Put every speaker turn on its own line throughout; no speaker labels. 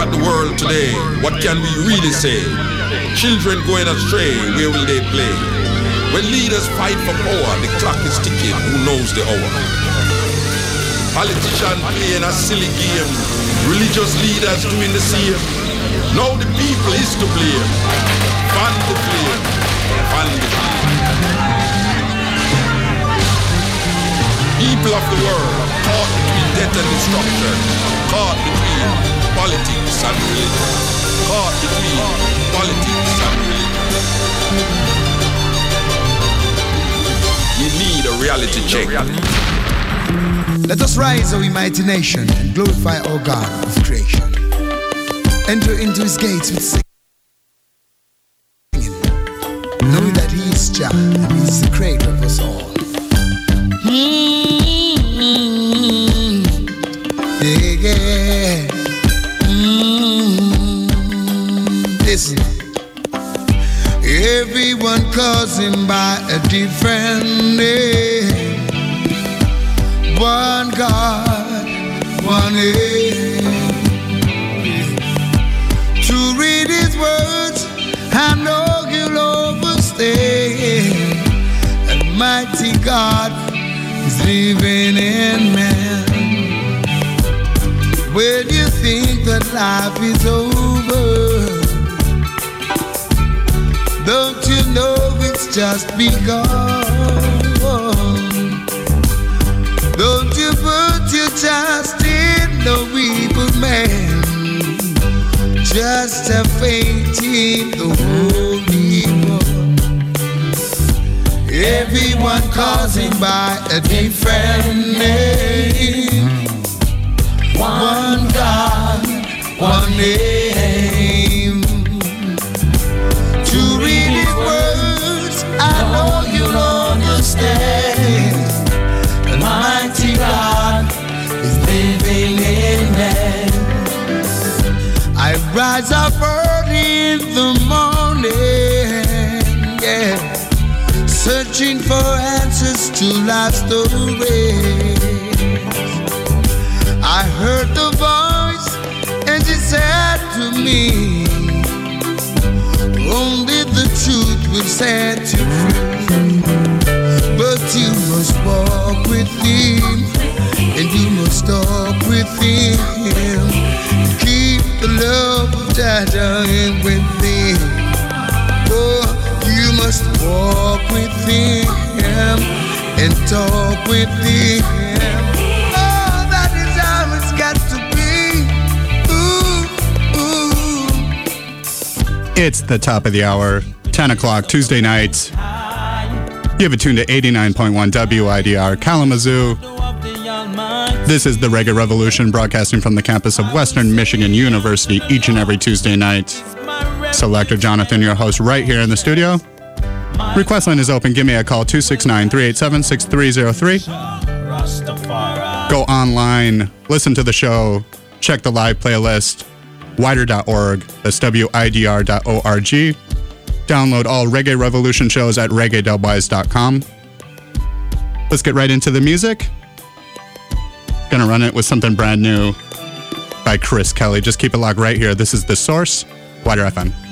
at the world today, what can we really say? Children going astray, where will they play? When leaders fight for power, the clock is ticking, who knows the hour? Politicians playing a silly game, religious leaders doing the same. Now the people is to blame. Fan the flame, flame. People of the world, caught between death and destruction, caught between politics and religion. Caught between politics and religion. We need a reality check.
Let us rise, O mighty nation, and glorify our God of creation. Enter into his gates with singing, a. One God, one name. To read his words, I know you'll overstay. Almighty God is living in man. When you think that life is over just begun? Don't you put your trust in no evil man. Just have faith in the Holy One. Everyone calls him by a different name. One God, one name. Rise up early in the morning, yeah, searching for answers to life's stories. I heard the voice, and she said to me, only the truth will set you free. But you must walk with Him, and you must talk with Him. Within. Oh, you must walk with Him and talk with Him.
Oh, it's the top of the hour, 10 o'clock, Tuesday nights. You have it tuned to 89.1 WIDR Kalamazoo. This is the Reggae Revolution broadcasting from the campus of Western Michigan University each and every Tuesday night. Selector Jonathon, your host, right here in the studio. Request line is open. Give me a call 269 387 6303. Go online, listen to the show, check the live playlist widr.org. That's widr.org. Download all Reggae Revolution shows at reggae.wise.com. Let's get right into the music. Gonna run it with something brand new by Kris Kelli. Just keep it locked right here. This is The Source, WIDR FM.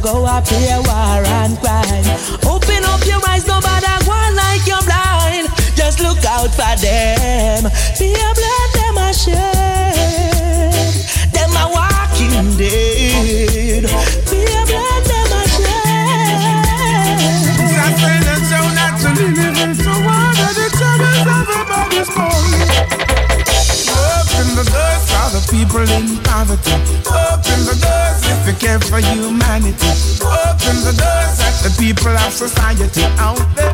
Go,
up here war and crime. Open up your eyes, nobody one like you're blind. Just look out for them. Be a blood, them a shame. Them a walking dead. Be a blood, them a shame.
I say that so one of the troubles of everybody's born. Open the doors for the people in poverty. Open care for humanity. Open the doors at the people of society out there.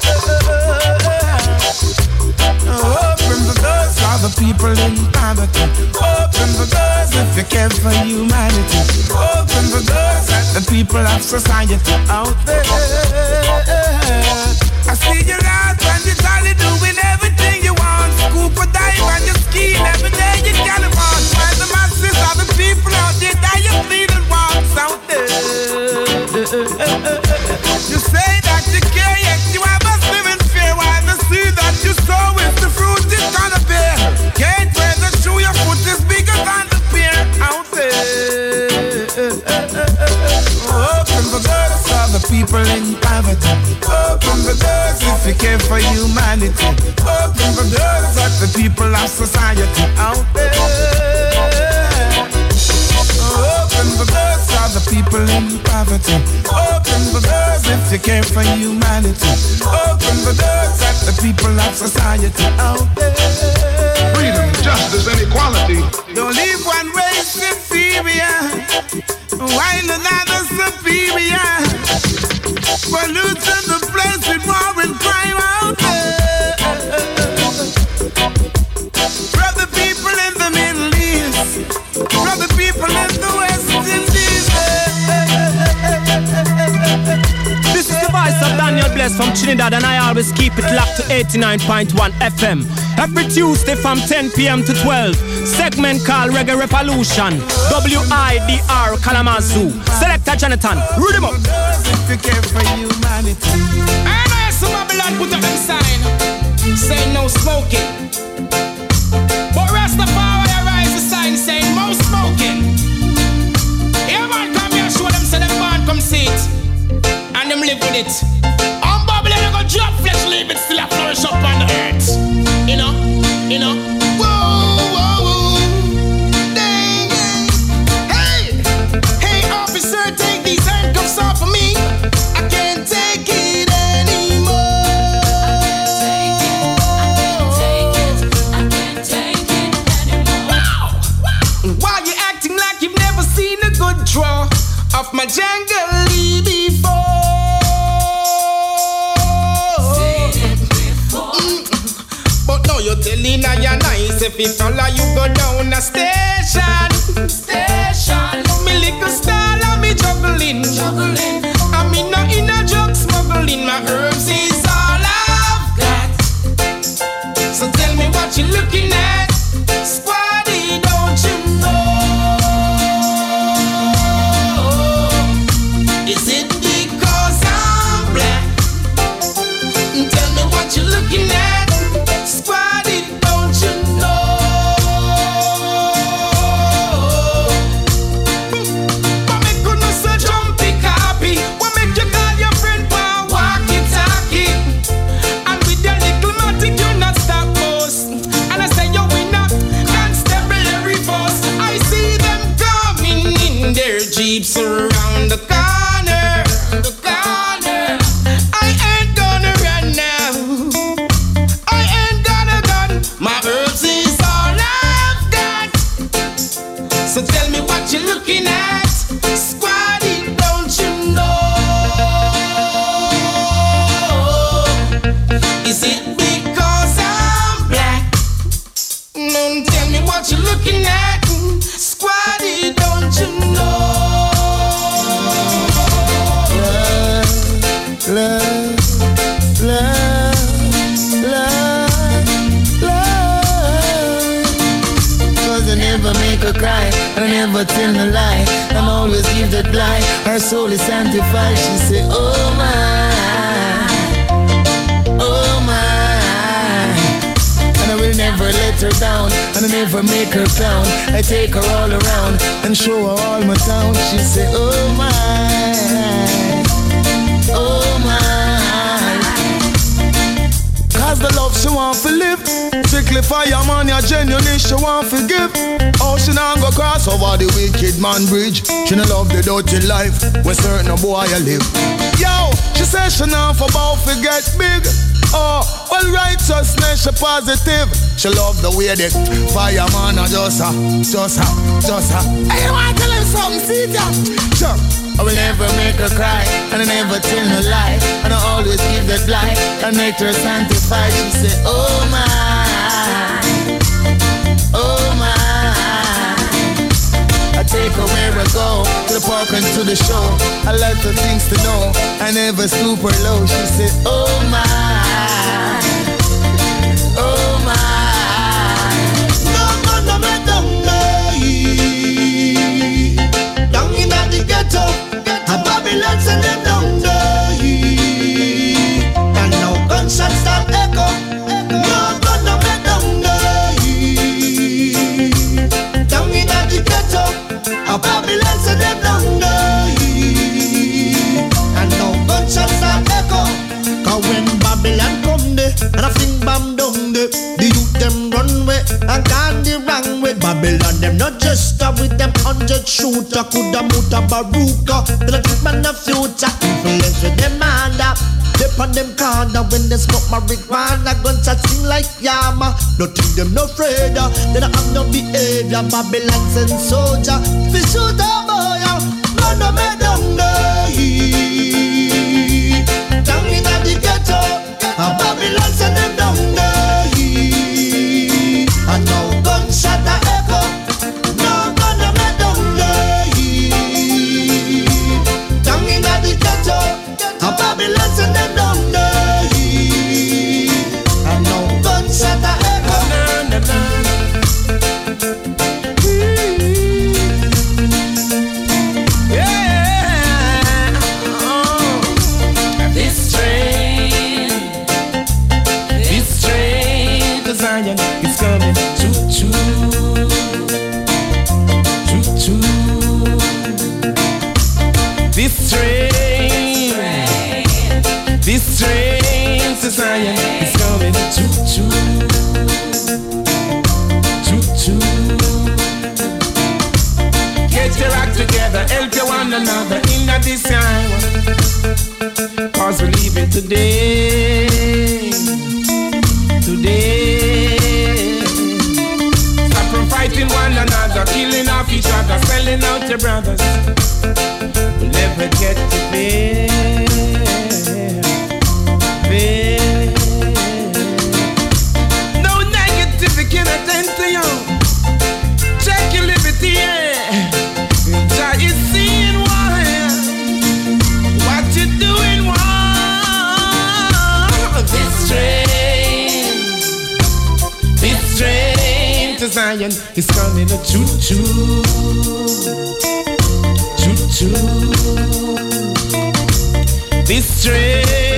Open the doors for the people in poverty. Open the doors if you care for humanity. Open the doors at the people of society out there. I see you out when you're jolly doing everything you want. Scoop a dive and you skiing every day you can afford. While the masses of the people out You say that you care, yet you have us living fear. While the seed that you sow is the fruit it's gonna bear. Can't wear the shoe, your foot is bigger than the pear out there. Open the doors for the people in poverty. Open the doors if you care for humanity. Open the doors at the people of society out there. Open the doors for the people in poverty. Open the doors if you care for humanity. Open the doors at the people of society out there.
Freedom, justice, and equality.
Don't leave one race inferior while another superior. Polluting the place with war and crime out there.
Of Daniel Bless from Trinidad, and I always keep it locked to 89.1 FM. Every Tuesday from 10 p.m. to 12. Segment called Reggae Revolution. W-I-D-R Kalamazoo. Selector Jonathon. Read him up.
Saying no smoking. But rise the sign saying no smoking. Man, come here, show them, say them come see it. And them live with it. Drop it still a flourish up on the earth. You know, you know. I if you follow you go down a station. Station. Me little star, me juggling. Juggling. The
dirty life Where certain boy you live. Yo, she say she not for about to get big. Oh, well righteousness she positive. She love the way the fireman a just a, just a, just a. Hey, you want to tell him something, see ya? Sure. I will never make her cry, and I never tell her lie, and I always give that lie, and make her sanctified. She said, Oh my, Take her where to the park and to the show. I like the things to know, I never stoop her low. She said, Oh my, oh my. No, no, no, no, no, no. Down in the ghetto, a Babylon send them down shooter, coulda muta baruka. They don't man the future, influence with them under. Dip on them corner when they smoke marijuana, guns that sing like Yama. No think them no afraid, they don't have no behavior. Babylon send soldier, fi shoot Babylon send them down
train to Zion is coming. Choo choo, choo choo. Get your act together, help you one another in this hour. Cause we're leaving today. Today. Stop from fighting one another, killing off each other, selling out your brothers. We'll never get to fair. To Zion is coming a choo choo. Choo choo. This train,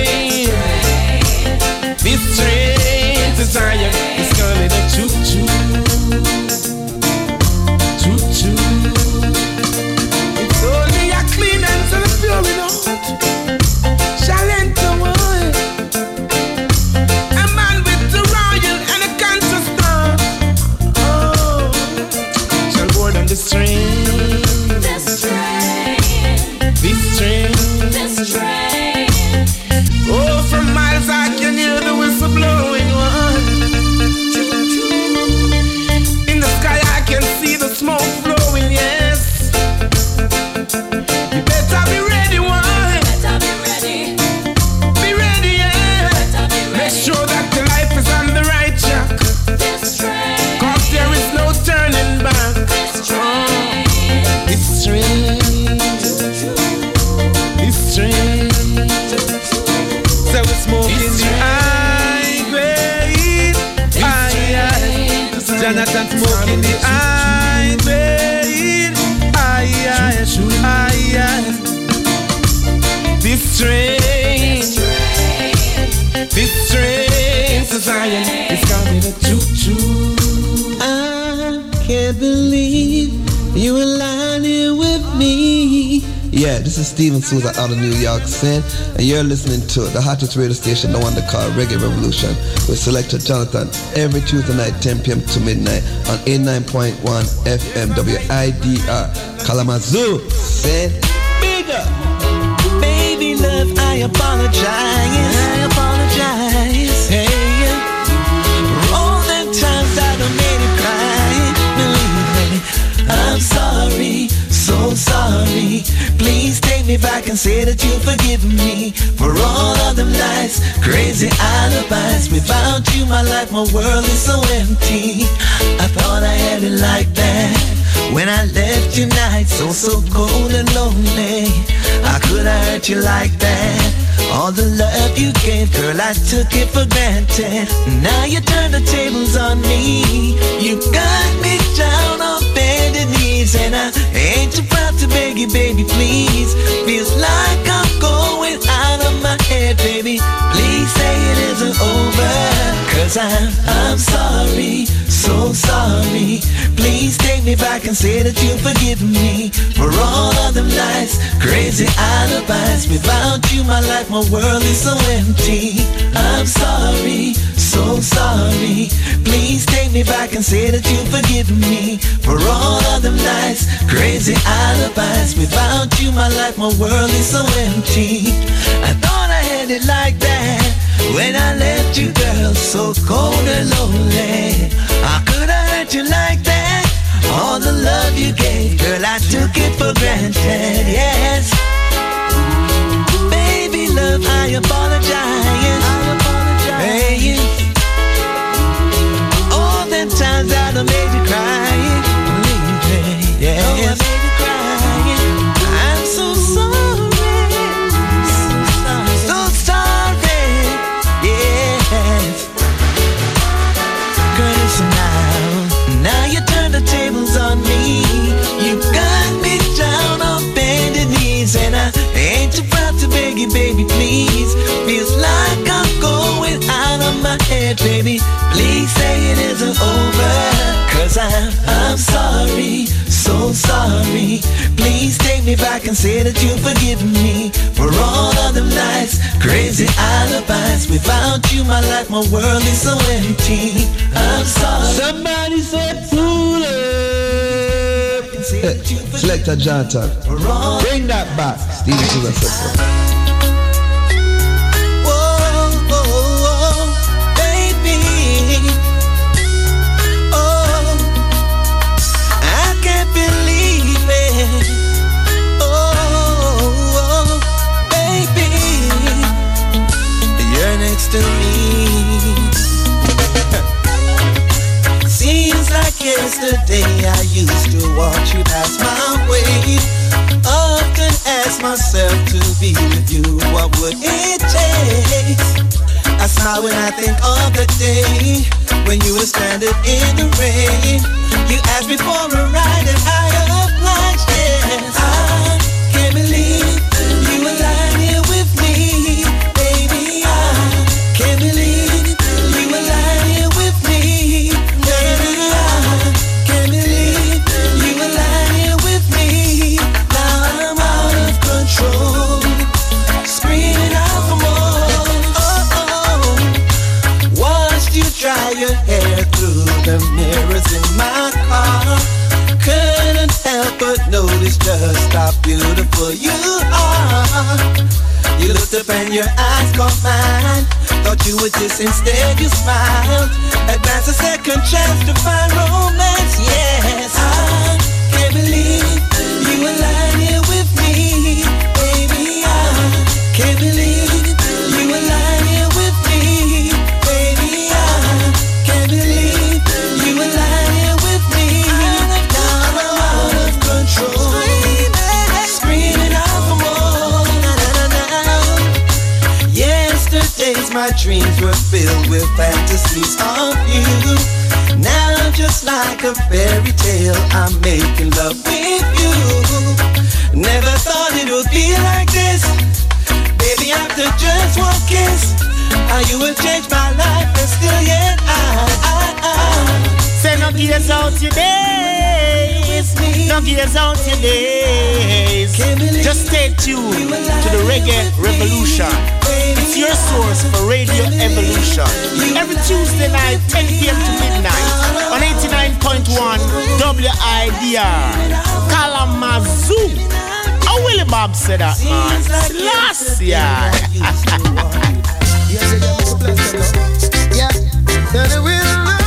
Stephen Souza out of New York City, and you're listening to the hottest radio station, the one they call Reggae Revolution, with selector Jonathon every Tuesday night, 10 p.m. to midnight on 89.1 FM WIDR Kalamazoo. Said,
bigger. Baby love, I apologize. Take me back and say that you forgive me for all of them lies, crazy alibis. Without you, my life, my world is so empty. I thought I had it like that. When I left you night, so oh, so cold and lonely. I could I hurt you like that. All the love you gave, girl, I took it for granted. Now you turn the tables on me. You got me down on bended knees, and I ain't to beg baby, please. Feels like I'm going out of my head, baby. Please say it isn't over. Cause I'm, I'm sorry, so sorry. Please take me back and say that you forgive me for all of them lies, crazy alibis. Without you, my life, my world is so empty. I'm sorry, so sorry. Please take me back and say that you forgive me for all of them lies, crazy alibis. Without you, my life, my world is so empty. I thought I had it like that. When I left you, girl, so cold and lonely. I could have hurt you like that. All the love you gave, girl, I took it for granted. Yes. Baby, love, I apologize. Hey, all them times I done made you cry. You, baby, please. Feels like I'm going out of my head, baby. Please say it isn't over. Cause I'm, I'm sorry, so sorry. Please take me back and say that you've forgiven me for all of them lies, crazy alibis. Without you, my life, my world is so empty. I'm sorry.
somebody said, up. Selector Jonathon, bring that back. Stephen Souza said so.
Yesterday I used to watch you pass my way. Often ask myself to be with you, what would it take? I smile when I think of the day when you were stranded in the rain. You asked me for a ride and I but notice just how beautiful you are. You looked up and your eyes caught mine. Thought you would just instead you smiled. Advance a second chance to find romance. Yes, I can't believe you were my were filled with fantasies of you. Now just like a fairy tale, I'm making love with you. Never thought it would be like this. Baby, after just one kiss, how you will change my life and still yet I, I, I
Say no gears out your days. No gears out your days. Just stay tuned to the Reggae Revolution. It's your source for Radio Evolution. Every Tuesday night, 10 p.m. to midnight on 89.1 WIDR. Kalamazoo. How Willie Bob said that, man? Last year.
Yeah, turn it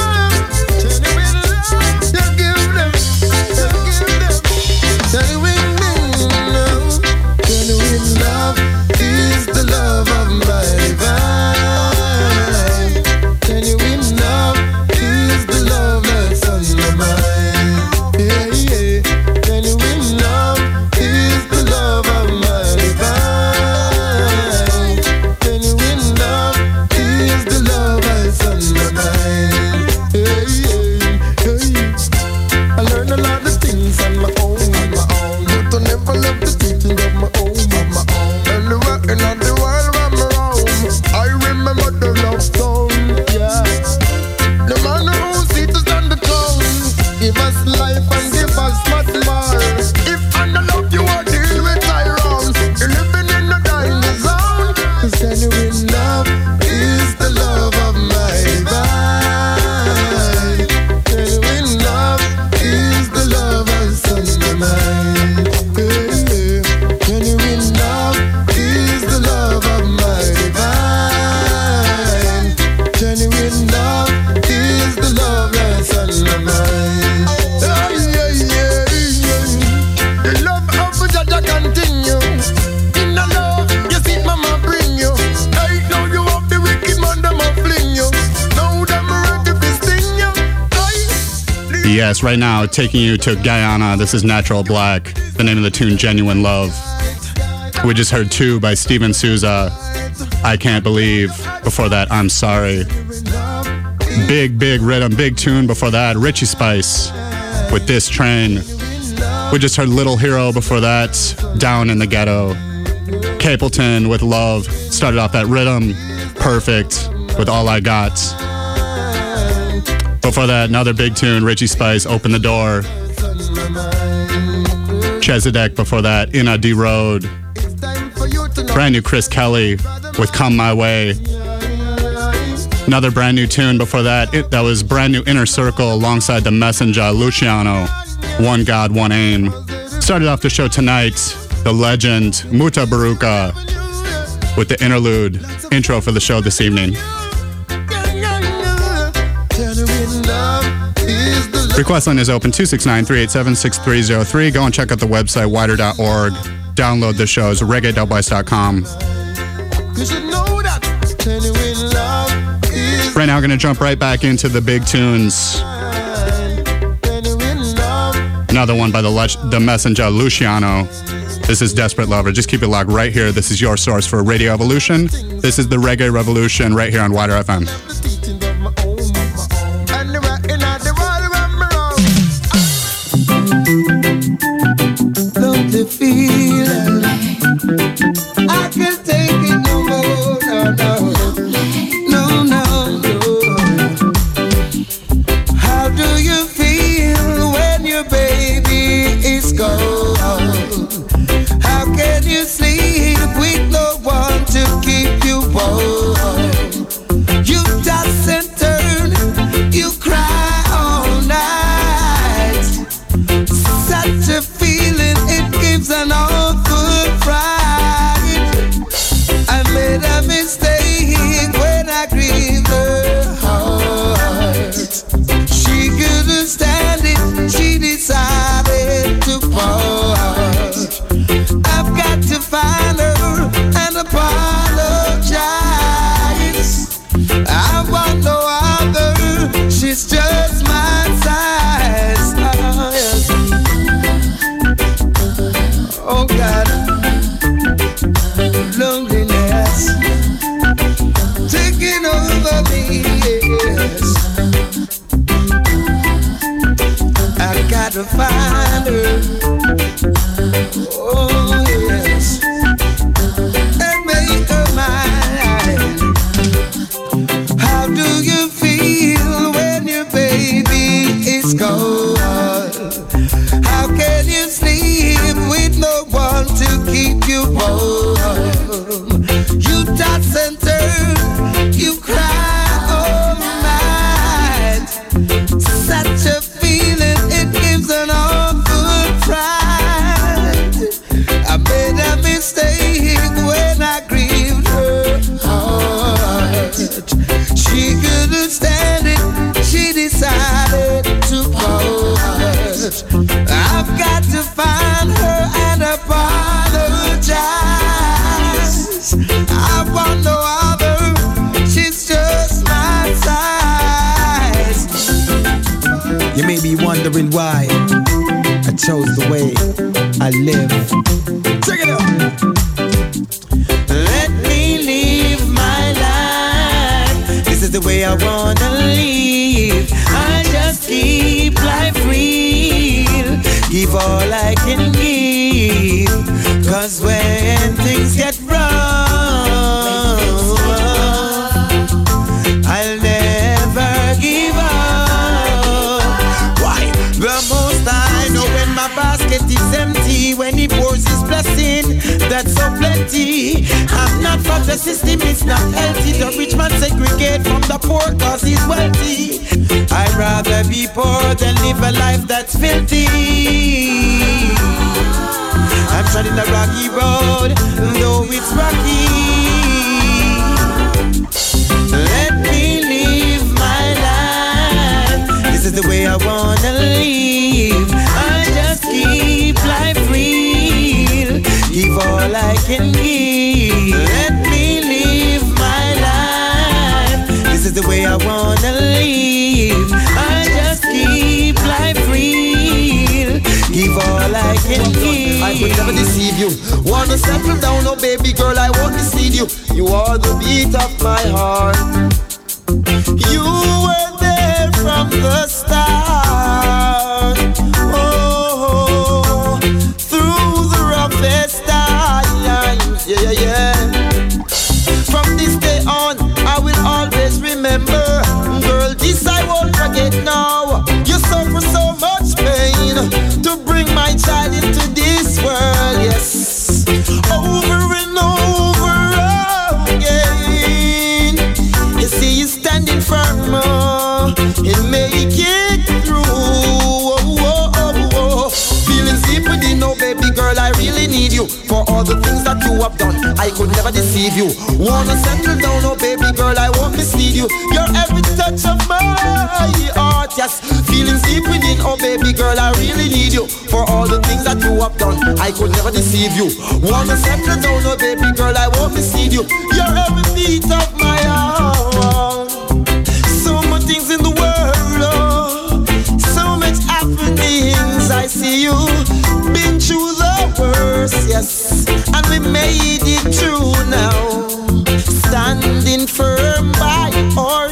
Yes, right now, taking you to Guyana. This is Natural Black. The name of the tune, Genuine Love. We just heard two by Stephen Souza. I Can't Believe. Before that, I'm Sorry. Big, big rhythm, big tune before that. Richie Spice with This Train. We just heard Little Hero before that. Down in the Ghetto. Capleton with Love. Started off that rhythm. Perfect with All I Got. Before that, another big tune, Richie Spice, Open the Door. Chezidek before that, Inna Di Road. Brand new Kris Kelli with Come My Way. Another brand new tune before that, it, that was brand new Inner Circle alongside the Messenger, Luciano. One God, One Aim. Started off the show tonight, the legend Mutabaruka with the interlude intro for the show this evening. Request line is open 269 387 6303. Go and check out the website widr.org. Download the shows,
reggae.west.com.
Right now, we're going to jump right back into the big tunes.
Another one by the, Le- the messenger Luciano. This is Desperate Lover. Just keep it locked right here. This is your source for Radio Evolution. This is the Reggae Revolution right here on WIDR FM.
and make it
through. Oh, oh, oh, oh.
Feeling deep within, oh baby girl, I really need you for all the things that you have done. I could never deceive you. Wanna settle down, oh baby girl, I won't mislead you. Your every touch of my heart, yes. Feeling deep within, oh baby girl, I really need you for all the things that you have done. I could never deceive you. Wanna settle down, oh baby girl, I won't mislead you.
Your every beat of my heart. Love.
yes, and we made it through now. Standing firm by ourselves.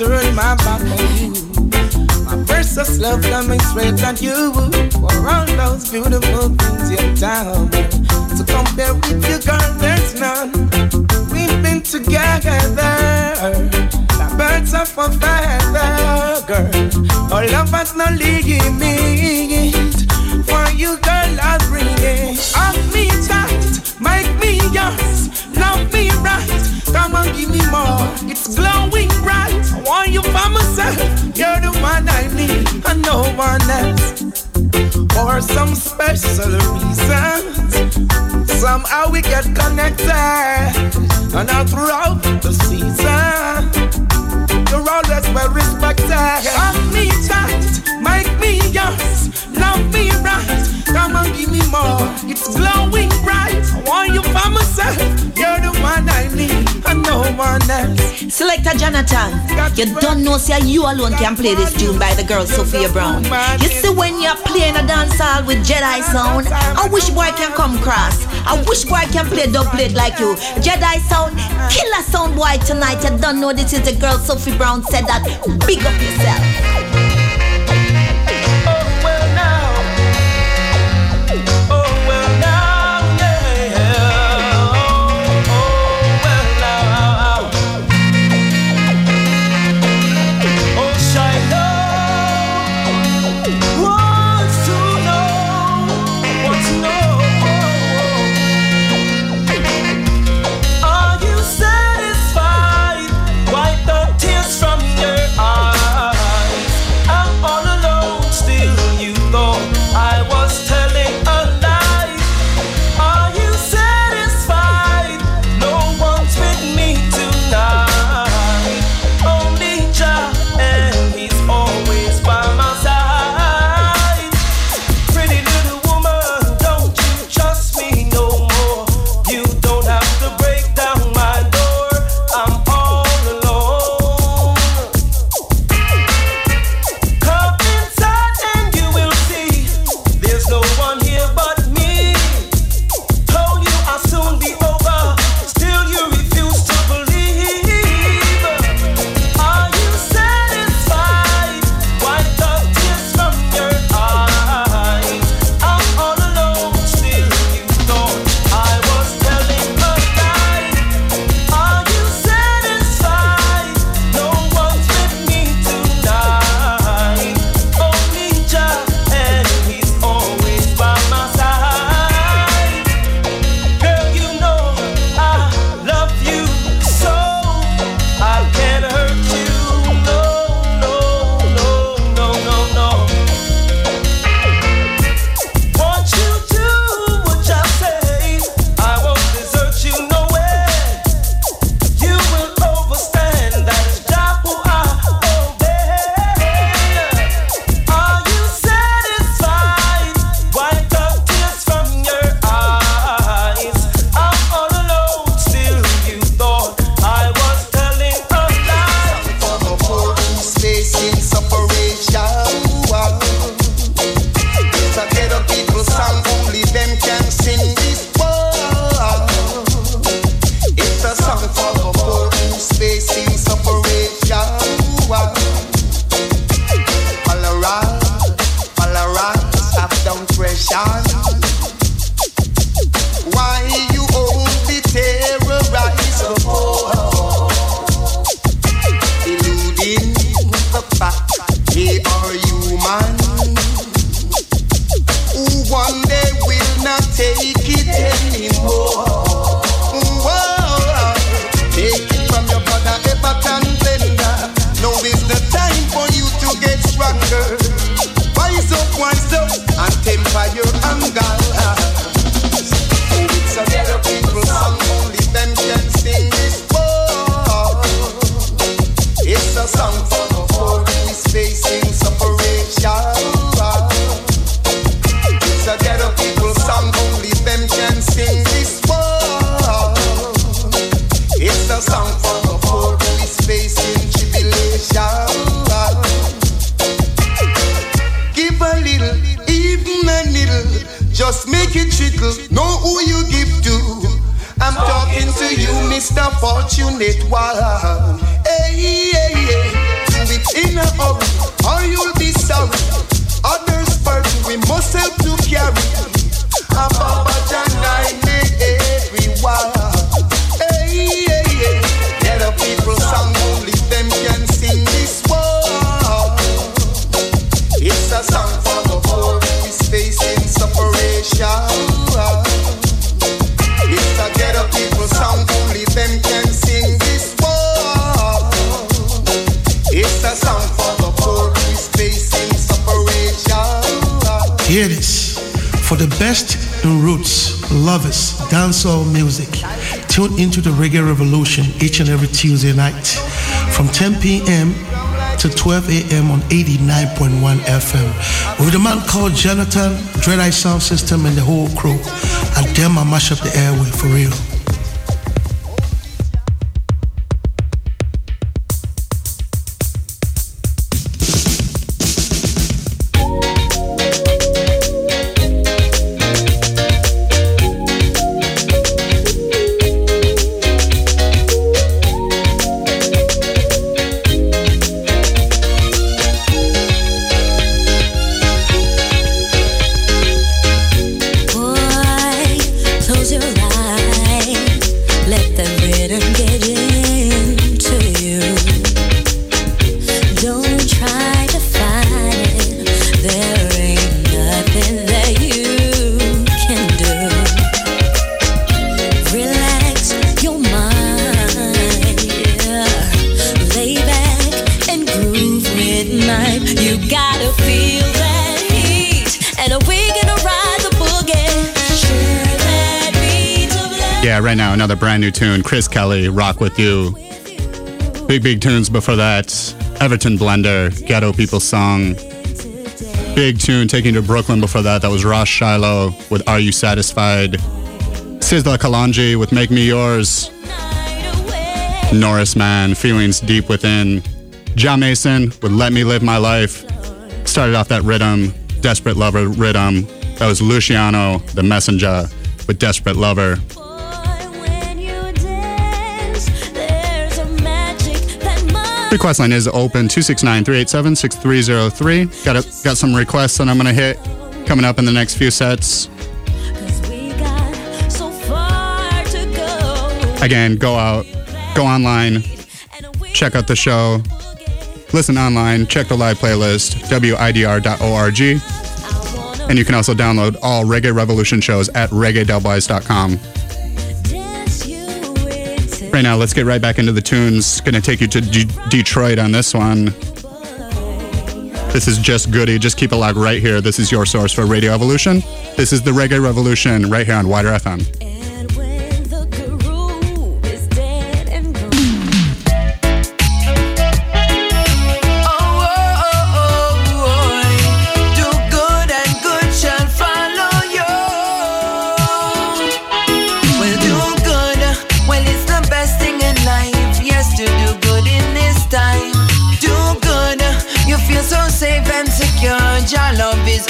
Never turn my back on you. My precious love coming straight at you for all those beautiful things you've done. To compare with you, girl, there's none. We've been together. The birds of a feather, girl. Our love has no limit. For you, girl, I'll bring it. Of me tight, make me yours. Love me right. Come on, give me more. It's glowing bright. I want you for myself. You're the one I need, and no one else. For some special reasons, somehow we get connected. And all throughout the season, you're always well respected. Love me tight, make me yours. Love me right. Come on, give me more. It's glowing bright. I want you for myself. You're the one I need, and no one else.
Selector Jonathon, you don't know say you alone can play this tune by the girl Sophia Brown. You see when you're playing a dance hall with Jedi sound, I wish boy can come cross. I wish boy can play dub plate like you. Jedi sound, killer sound boy tonight. You don't know this is the girl Sophie Brown said that. Big up yourself.
Called Jonathon, Dread Eye Sound System, and the whole crew. And them I mash up the airway for real.
Another brand new tune. Kris Kelli, Rock With You. Big, big tunes before that. Everton Blender, Ghetto People Song. Big tune taking to Brooklyn before that. That was Ras Shiloh with Are You Satisfied? Sizzla Kalonji with Make Me Yours. Norris Man, Feelings Deep Within. Jah Mason with Let Me Live My Life. Started off that rhythm, Desperate Lover rhythm. That was Luciano, the messenger, with Desperate Lover. Request line is open 269-387-6303. Got a, got some requests that I'm gonna hit coming up in the next few sets.
to.
Again, go out, go online, check out the show, listen online, check the live playlist, widr.org. And you can also download all Reggae Revolution shows at reggae.wise.com. Right now, let's get right back into the tunes. Gonna take you to Detroit on this one. This is Jus Goodie. Just keep it locked right here. This is your source for Radio Evolution. This is the Reggae Revolution right here on WIDR FM.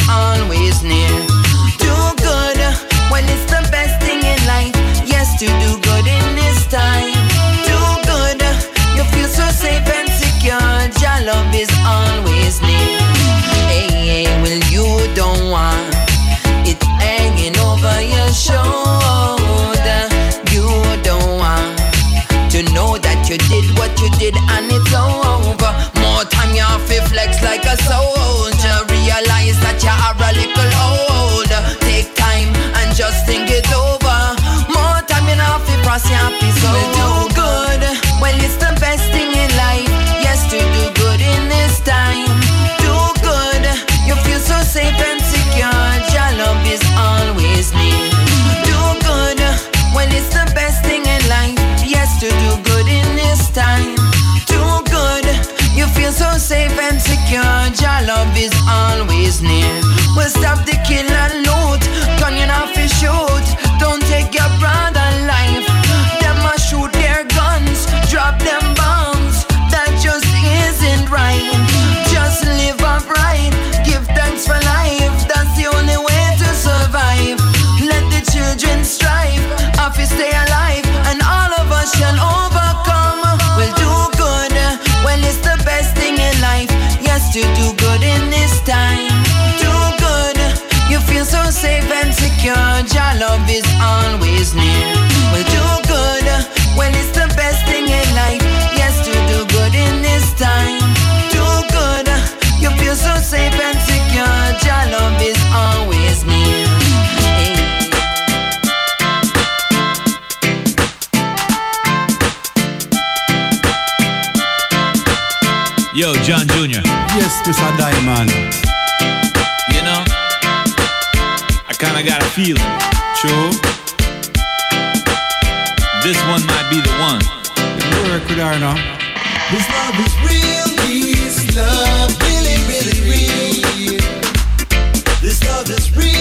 Always near. Do good. Well, it's the best thing in life. Yes, to do good in this time. Do good. You feel so safe and secure. Your love is always near. Hey, hey, well, you don't want it hanging over your shoulder. You don't want to know that you did what you did and it's over. More time you have to flex like a soldier realize that you are a little old.
Take time and just think it over. More time in off the process, happy so we do good. Well, it's the best thing in life. Yes, to do good in this time. Do good. You feel so safe and secure. Your love is always near.
and secure.
Your love is always near. We'll stop the kill and loot. Gun you not fi shoot. Don't take your brother life. Them a shoot their guns, drop them bombs. That
just isn't right. Just live upright. Give thanks for life. That's the only way to survive. Let the children strive. Office stay alive, and all of us shall overcome. to do good in this time. Do good, you feel so safe and secure.
Your love is always near. Well, do good, well, it's the best thing in life. Yes, to do good in this
time. Do good, you feel so safe and secure. Your love is always near. Yo, John Jr. Yes, Mr. Diamond. You know, I kinda got a feeling, true. This one
might be the one. You Work with her now. This love is real, this love really, really real. This love is real.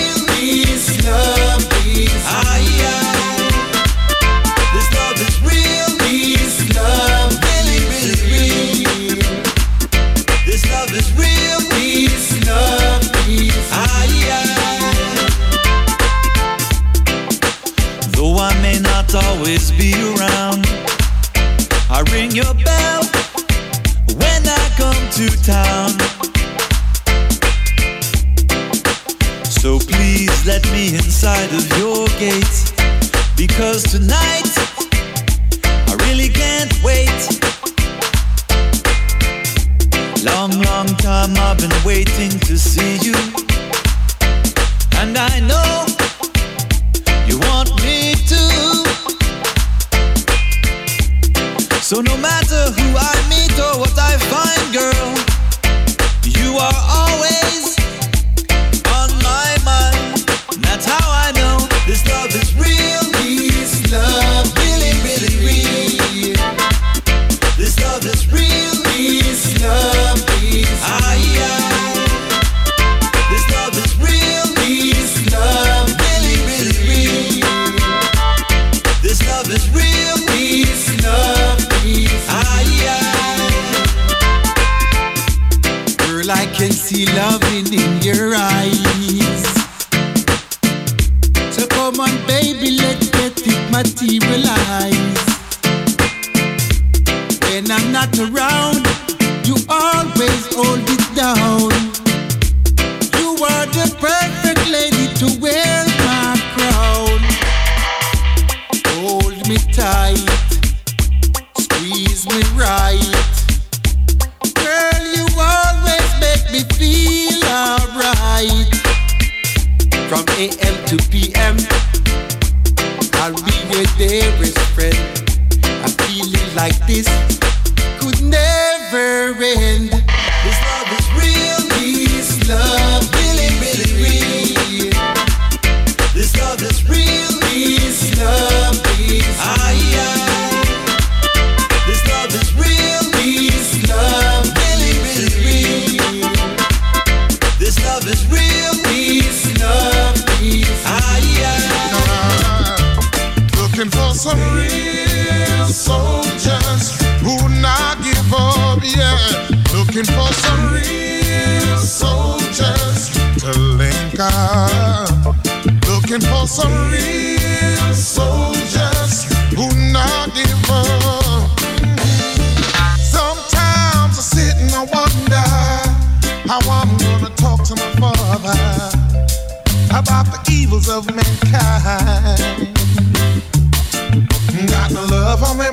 Got love on their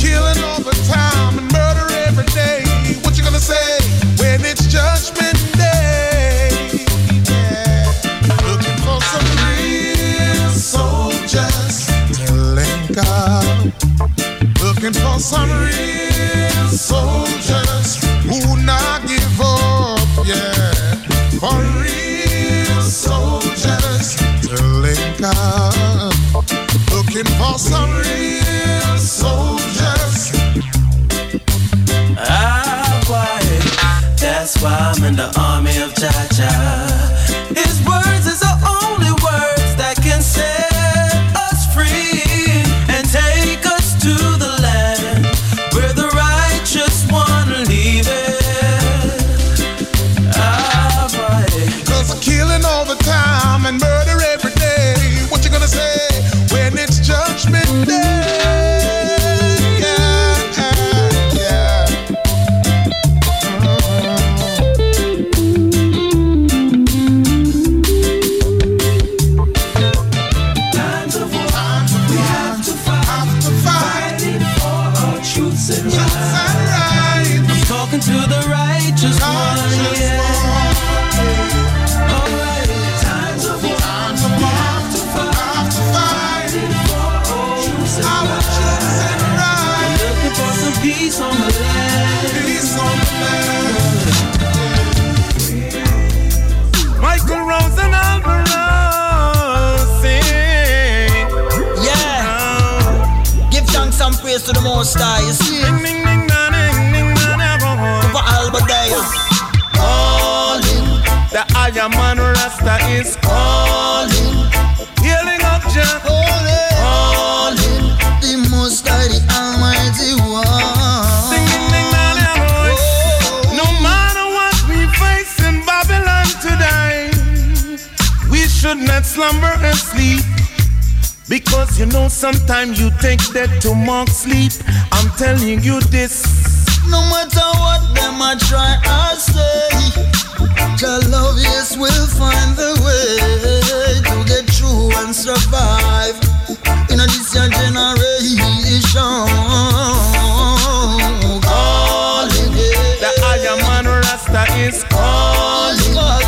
killing all the time and murder every day. What you gonna say when it's judgment day? Looking for some real soldiers to link up. Looking for some for some
reason. Master is
calling, healing of Jah.
Calling, the Most High, the Almighty One. singing in ding dong dong.
No matter what we face in Babylon today, we should not slumber and sleep. Because you know sometimes you take that to mock sleep. I'm telling you this.
No matter what them I try us will find the way to get through and survive in a this your generation.
Calling
it. The
Iron Man Rasta is calling.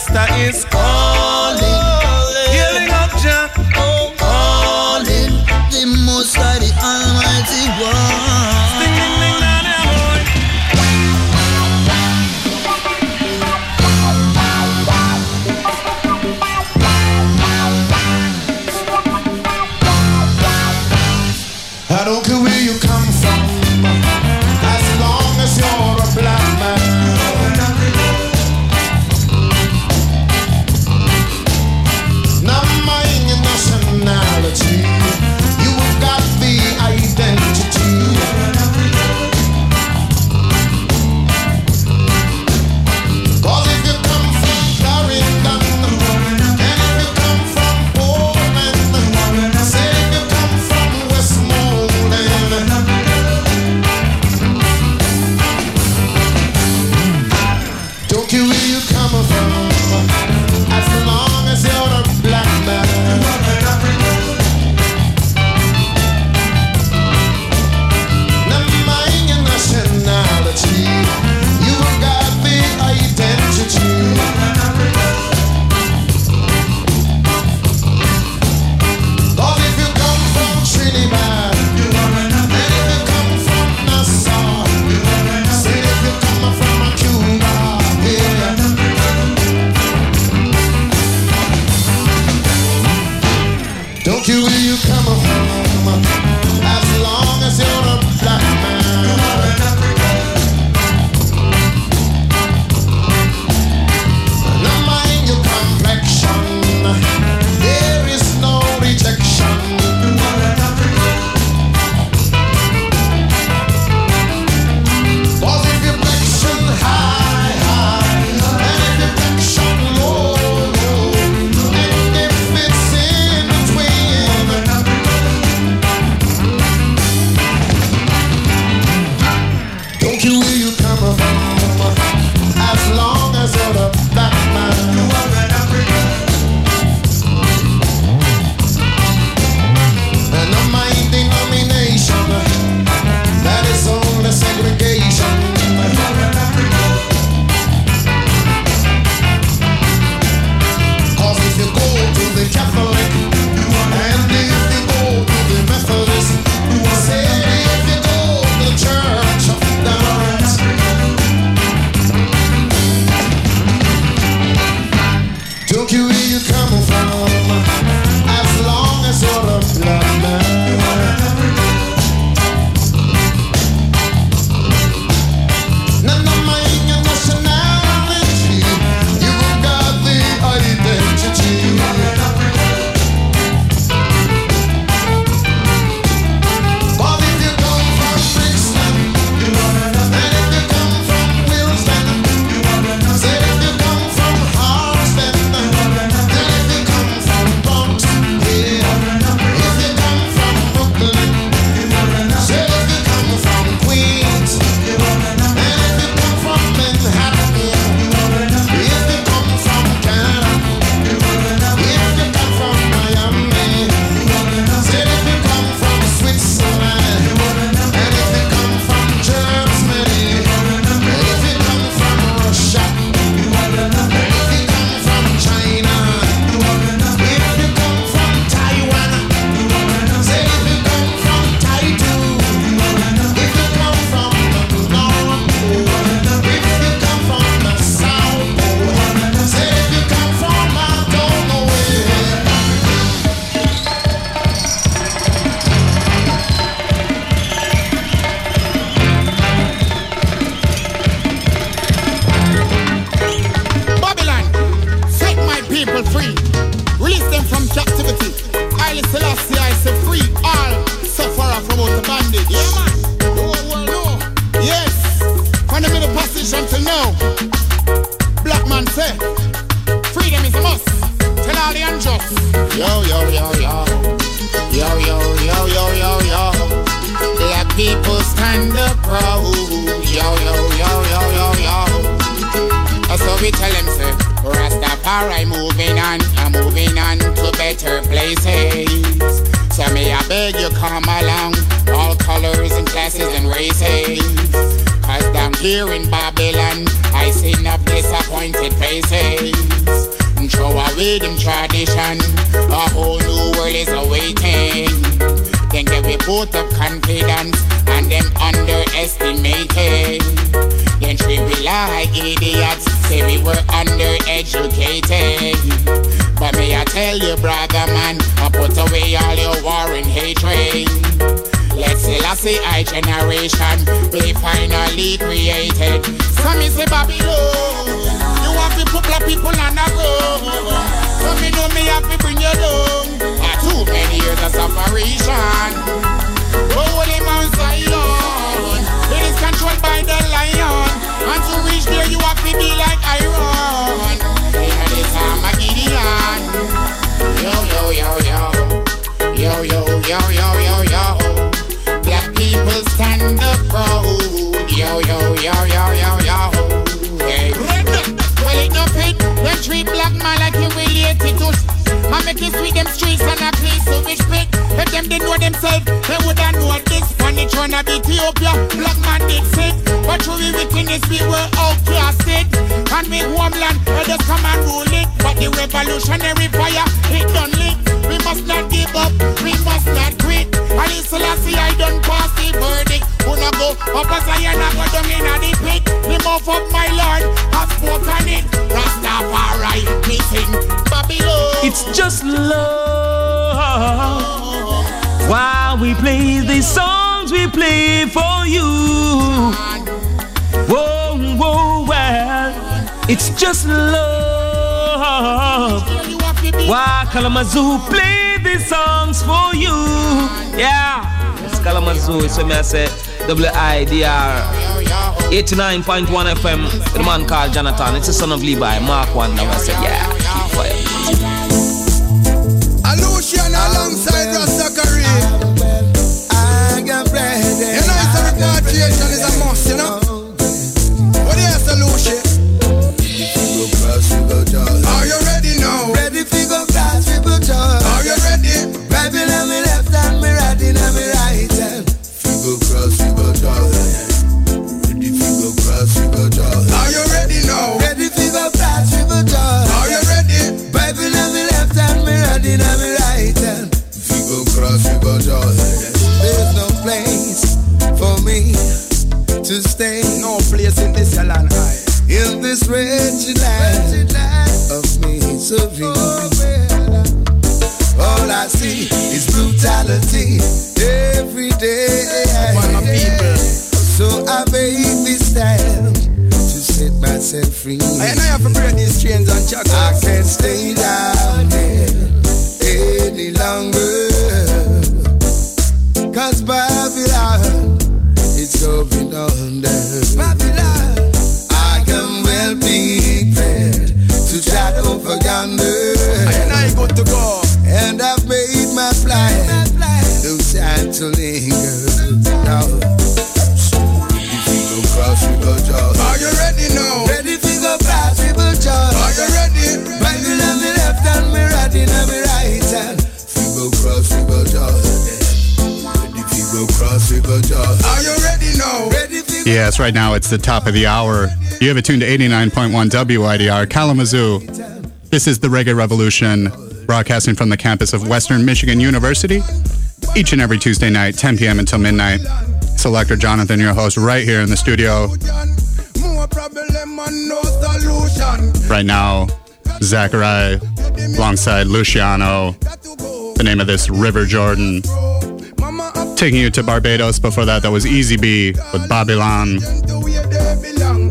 Rasta is.
Kalamazoo play these songs for you? Yeah, it's Kalamazoo. So me I say WIDR 89.1 FM. The man called Jonathon. It's the son of Levi, Mark One. Wanda. I said, yeah,
this
wretched land of misery. All I see is brutality every day. So I made this stand to set myself free.
I know you have to break these chains and shackles.
I can't stay down here any longer. Over yonder.
I know you good to go.
And I've made my plan. No time to linger. No.
Figo cross, figo Jordan. Are you ready now?
Ready to go past triple charge.
Are you ready?
Bible on me left hand, me right on me right hand.
Figo cross, figo Jordan. Ready, figo cross, figo Jordan. Are you ready now?
Ready
Yes, right now it's the top of the hour. You have it tuned to 89.1 WIDR Kalamazoo. This is the Reggae Revolution, broadcasting from the campus of Western Michigan University. Each and every Tuesday night, 10 p.m. until midnight. Selector Jonathon, your host, right here in the studio. Right now, Zacharri alongside Luciano. The name of this, River Jordan. Taking you to Barbados. Before that, that was Easy B with Babylon.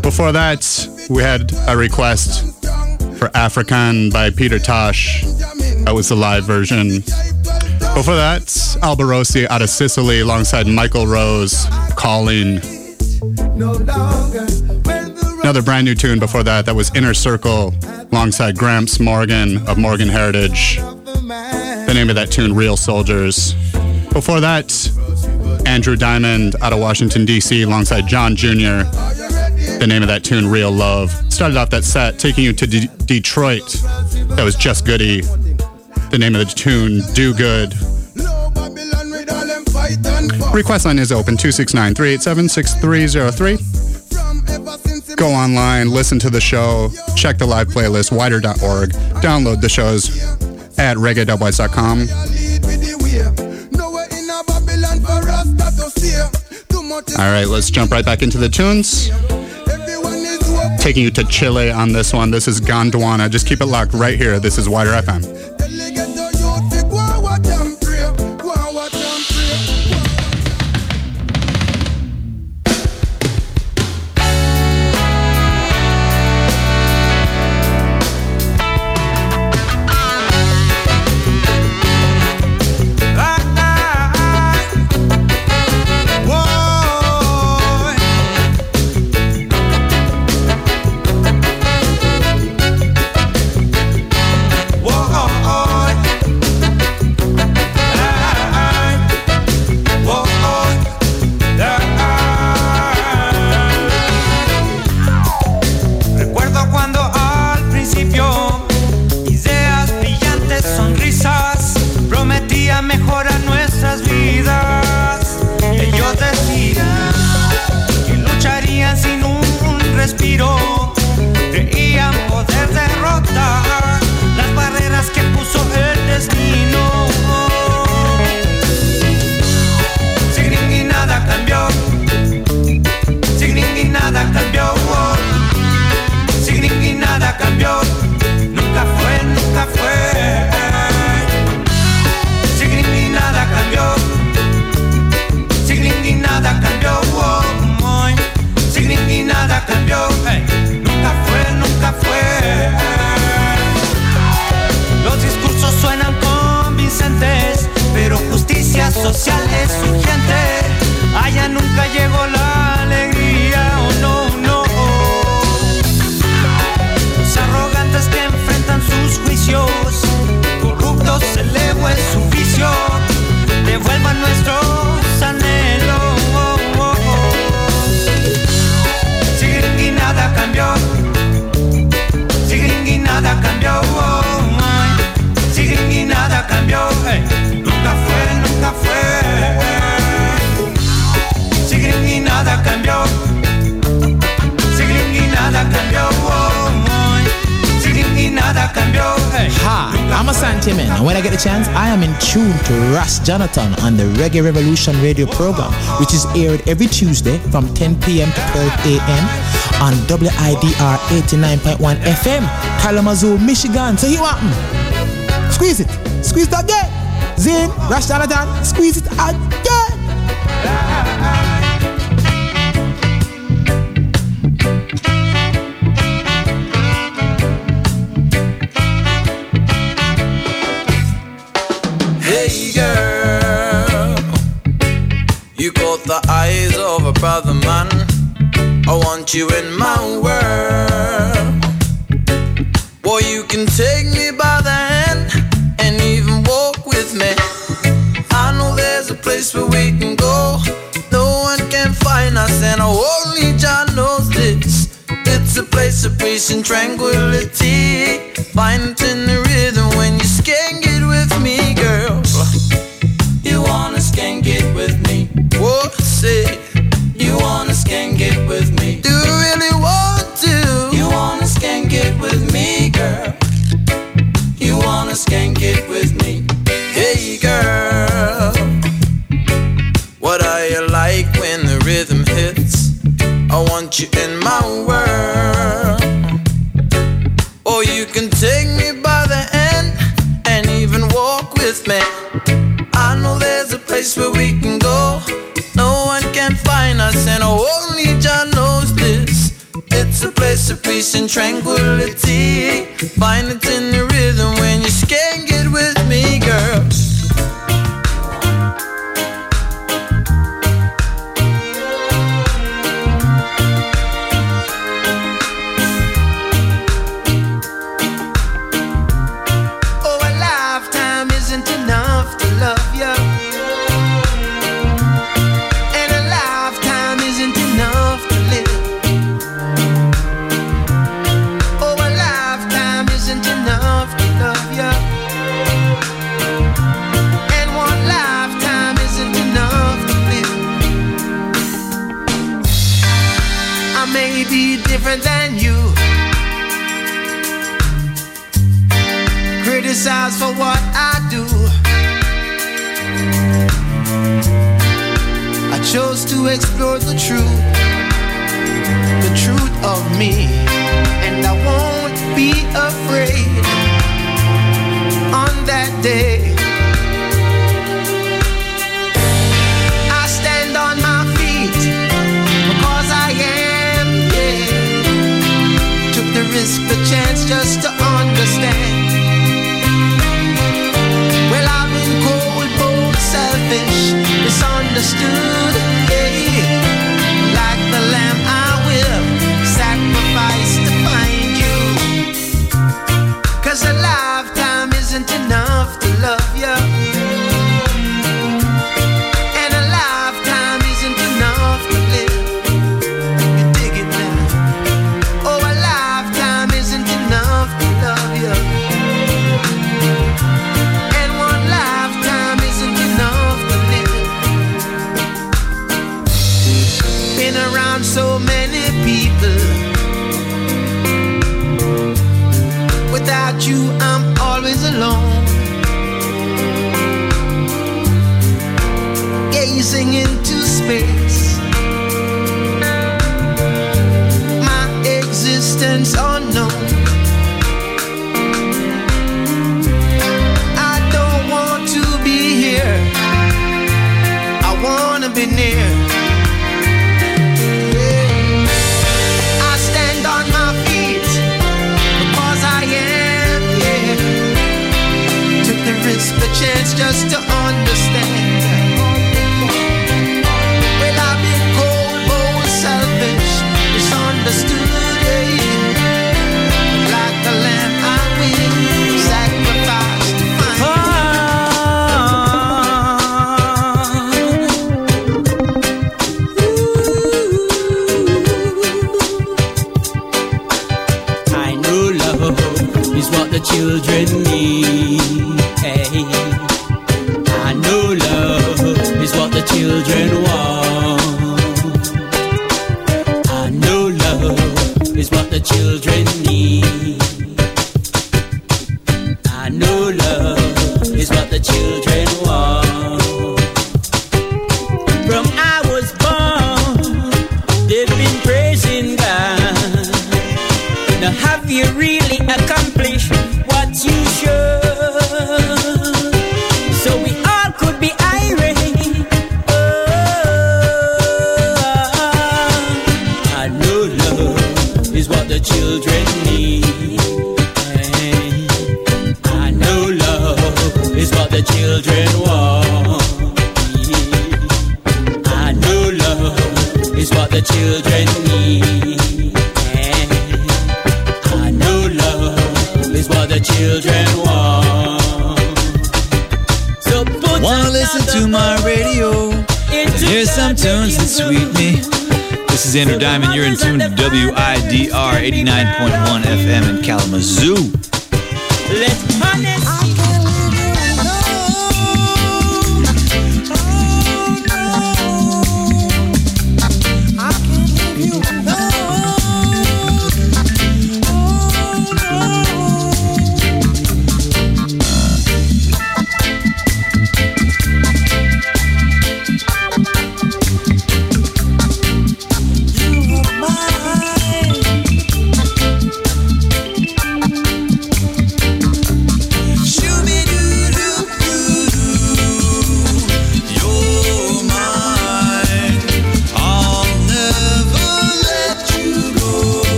Before that, we had a request for African by Peter Tosh. That was the live version. Before that, Alborosie out of Sicily alongside Michael Rose, Calling. Another brand new tune before that, that was Inner Circle alongside Gramps Morgan of Morgan Heritage. The name of that tune, Real Soldiers. Before that, Andrew Diamond out of Washington, D.C. alongside John Jr. The name of that tune, Real Love. Started off that set, taking you to Detroit. That was Jus Goodie. The name of the tune, Do Good. Request line is open 269 387 6303. Go online, listen to the show, check the live playlist, widr.org, download the shows at reggae.wise.com. All right, let's jump right back into the tunes taking you to Chile on this one. This is Gondwana. Just keep it locked right here. This is WIDR FM.
Ras Jonathon on the Reggae Revolution radio program, which is aired every Tuesday from 10 p.m. to 12 a.m. on WIDR 89.1 FM, Kalamazoo, Michigan. So you want Squeeze it. Squeeze that again. Zin, Ras Jonathon, squeeze it again.
you and my
day.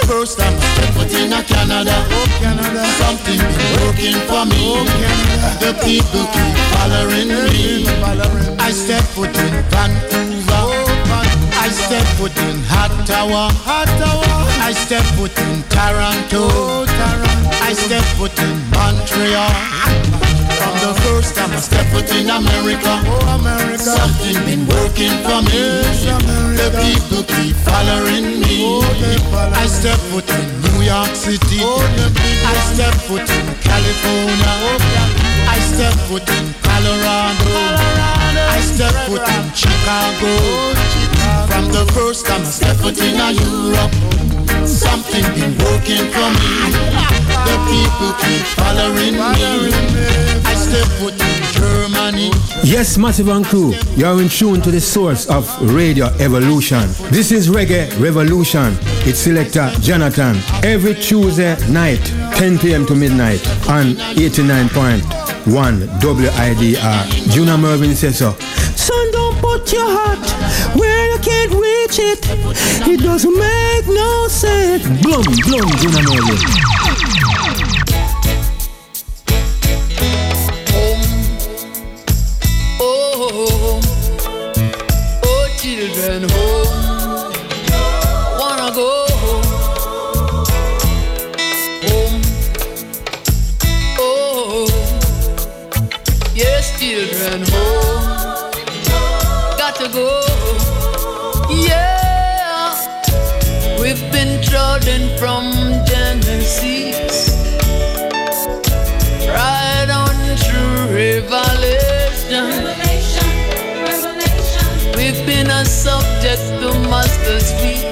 The first time I step foot in a Canada, oh,
something been working for me. Oh, the people keep following me. I step foot in Vancouver. Oh, I step foot in Ottawa. I step foot in Toronto. I step foot in Montreal. From the first time I step foot in America, something been working for me. The people keep following me. I step foot in New York City. I step foot in California. I step foot in Colorado. I step foot in Chicago. From the first time I step foot in Europe, something been working for me. The people keep following me. I in Germany.
Yes, Massive and Crew, you're in tune to the source of Radio Evolution. This is Reggae Revolution. It's selector Jonathon. Every Tuesday night, 10 p.m. to midnight on 89.1 WIDR. Junior Marvin says so.
Your heart where you can't reach it. It doesn't make no sense.
Blum, blum,
Junior Marvin. From Genesis right on through Revelation. revelation. revelation. We've been a subject to master's
feet.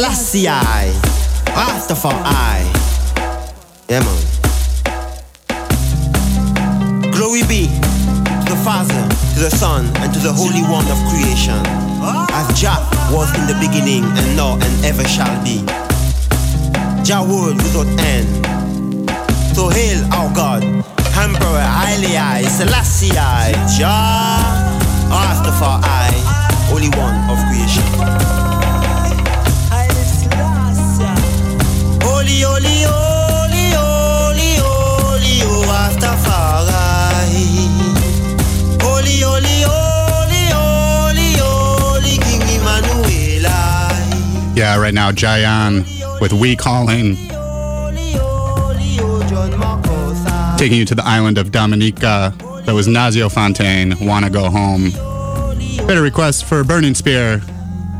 Selassie I, Rastafari. Yeah, man. Glory be to the Father, to the Son, and to the Holy One of creation. As Jah was in the beginning, and now, and ever shall be. Jah word without end. So hail our God, Emperor Haile I, Selassie I, Jah, Rastafari, Holy One of creation.
Right now, Jayan with We Calling. Taking you to the island of Dominica. That was Nasio Fontaine, Wanna Go Home. Better request for Burning Spear.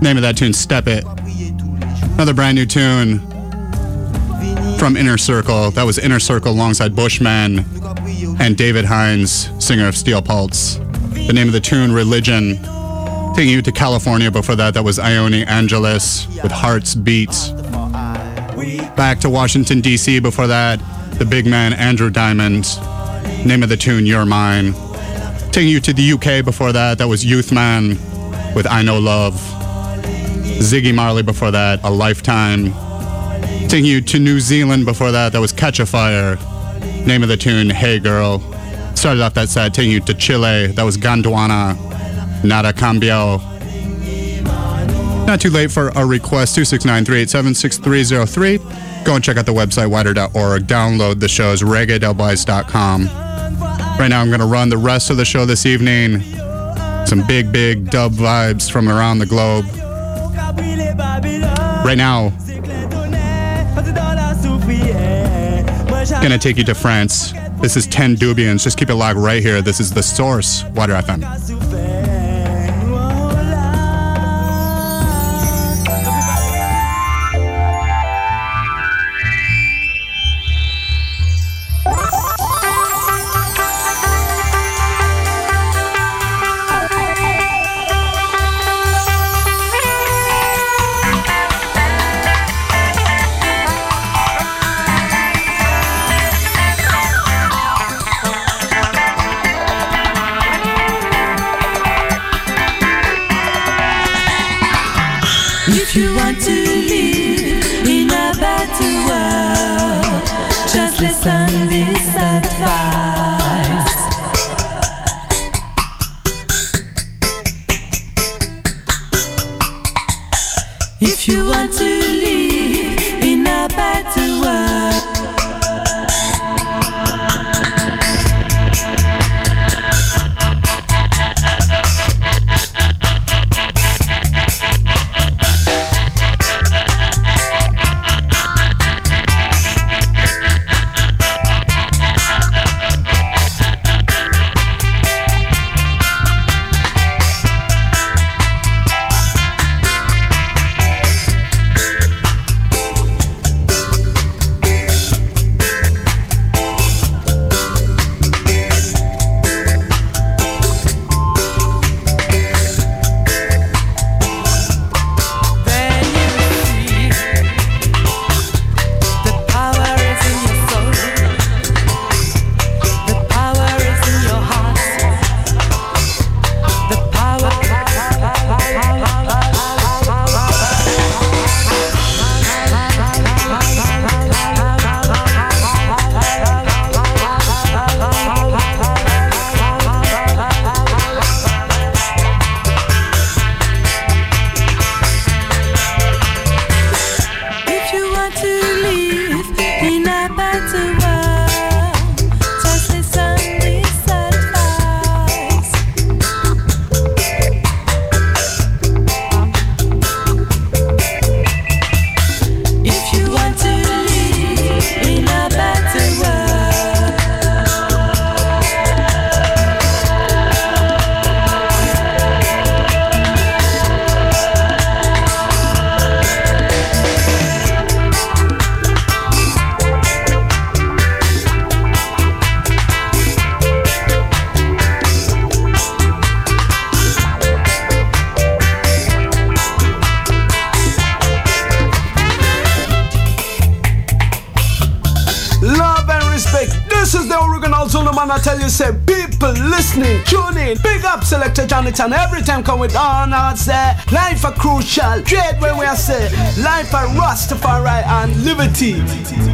Name of that tune, Step It. Another brand new tune from Inner Circle. That was Inner Circle alongside Bushman and David Hines, singer of Steel Pulse. The name of the tune, Religion. Taking you to California before that, that was Ione Angeles with Hearts Beats. Back to Washington, D.C. before that, the big man Andrew Diamond. Name of the tune, You're Mine. Taking you to the UK before that, that was Uthman with I Know Love. Ziggy Marley before that, A Lifetime. Taking you to New Zealand before that, that was Katchafire. Name of the tune, Hey Girl. Started off that set, taking you to Chile, that was Gondwana, Nada Cambio. Not too late for a request, 269-387-6303. Go and check out the website, widr.org. Download the shows, reggae.wise.com. Right now, I'm going to run the rest of the show this evening. Some big, big dub vibes from around the globe. Right now, gonna take you to France. This is 10 Dubians. Just keep it locked right here. This is The Source, WIDR FM.
Time come with on, I say life a crucial. Trade when we are say life a Rastafari and liberty.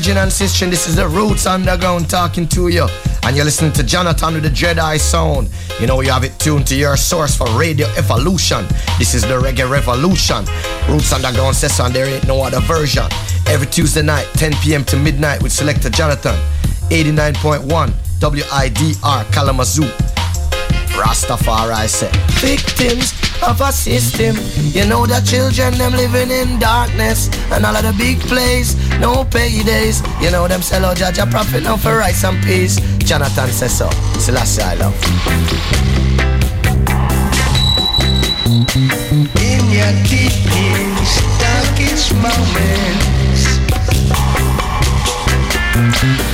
Brethren and this is the Roots Underground talking to you. And you're listening to Jonathon with the Jedi sound. You know, you have it tuned to your source for Radio Evolution. This is the Reggae Revolution. Roots Underground says and there ain't no other version. Every Tuesday night, 10 p.m. to midnight with Selector Jonathon. 89.1 WIDR Kalamazoo. Rastafari say. Victims of a system. You know the children them living in darkness. And all of the big plays, no paydays. You know them sell out judge profit now for rice and peace. Jonathon says so. Selassie I love.
In your deepest, darkest moments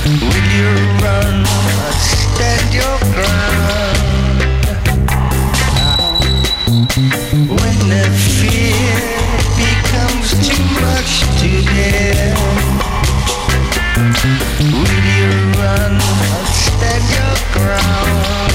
Will you run or stand your ground? When the fear ground?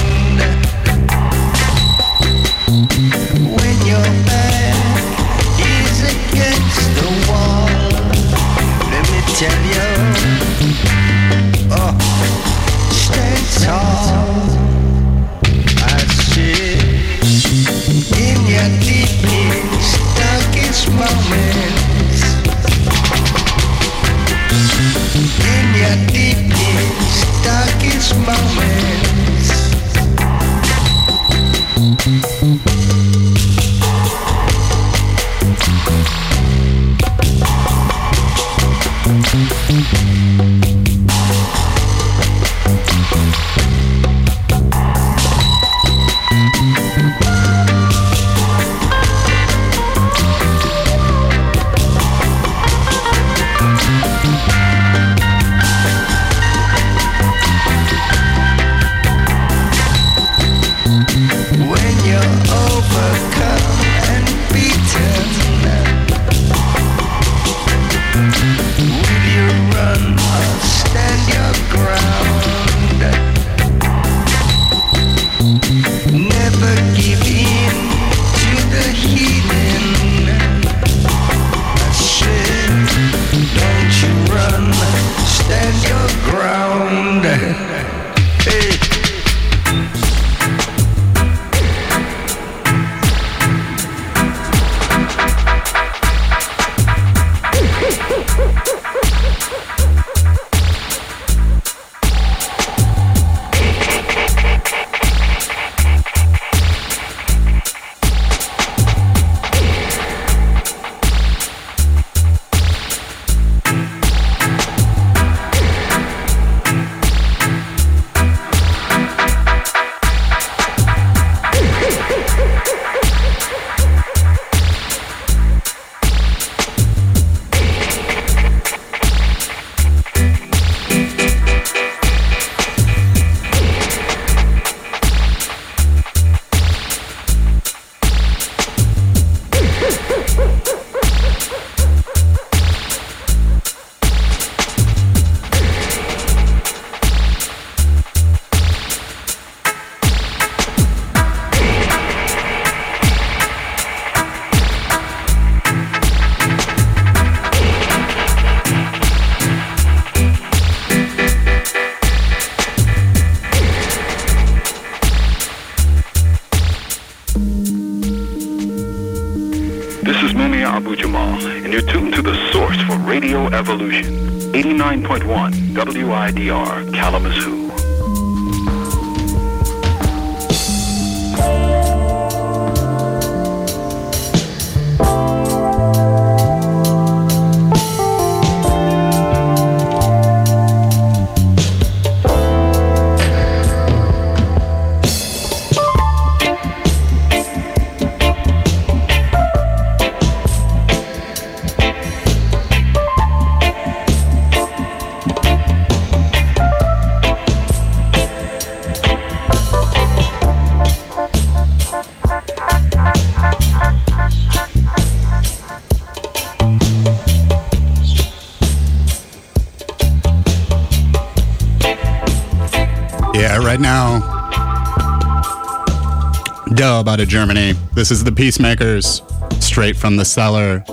Out of Germany. This is the Peacemakers, straight from the cellar.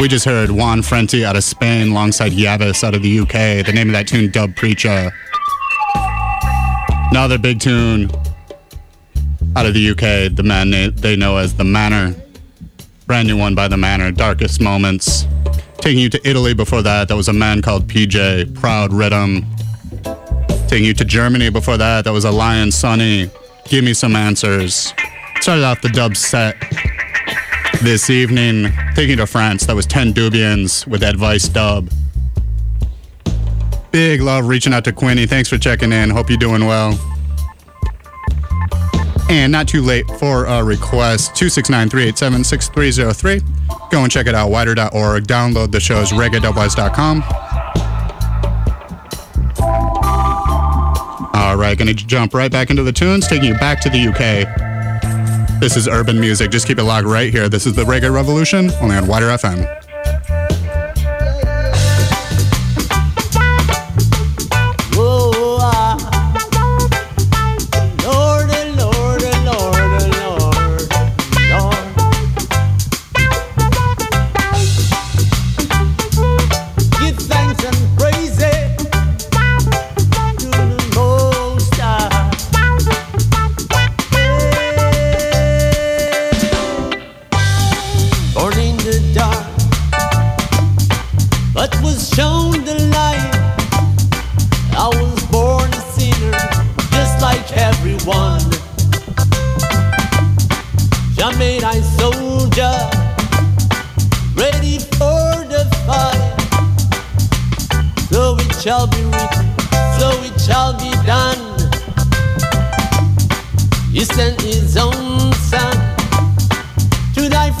We just heard Juan Frenti out of Spain alongside Yavis out of the UK. The name of that tune, Dub Preacher. Another big tune out of the UK, the man they know as The Manor. Brand new one by The Manor, Darkest Moments. Taking you to Italy before that, that was a man called PJ, Proud Rhythm. Taking you to Germany before that, that was a Lion Sunny, Give Me Some Answers. Started off the dub set this evening. Taking to France, that was 10 Dubians with Advice Dub. Big love reaching out to Quinny. Thanks for checking in. Hope you're doing well. And not too late for a request 269 387 6303. Go and check it out, widr.org. Download the shows, reggae.wise.com. Right, gonna jump right back into the tunes, taking you back to the UK. This is urban music. Just keep it locked right here. This is the Reggae Revolution, only on WIDR FM.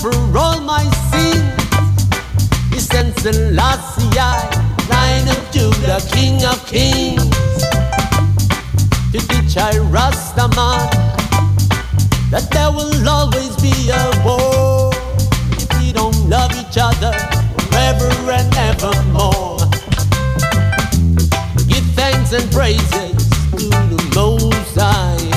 For all my sins. He sent Selassie, Lion of Judah, King of Kings, to teach I Rastaman that there will always be a war if we don't love each other forever and evermore. Give thanks and praises to the Most High,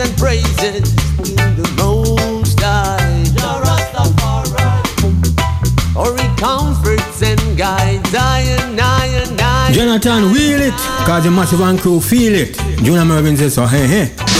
and praises to the Most High, Jah Rastafari, for He comforts and guides I and I and I.
Jonathon, wheel it, cause the massive and crew feel it. Junior Marvin says so, hey, hey.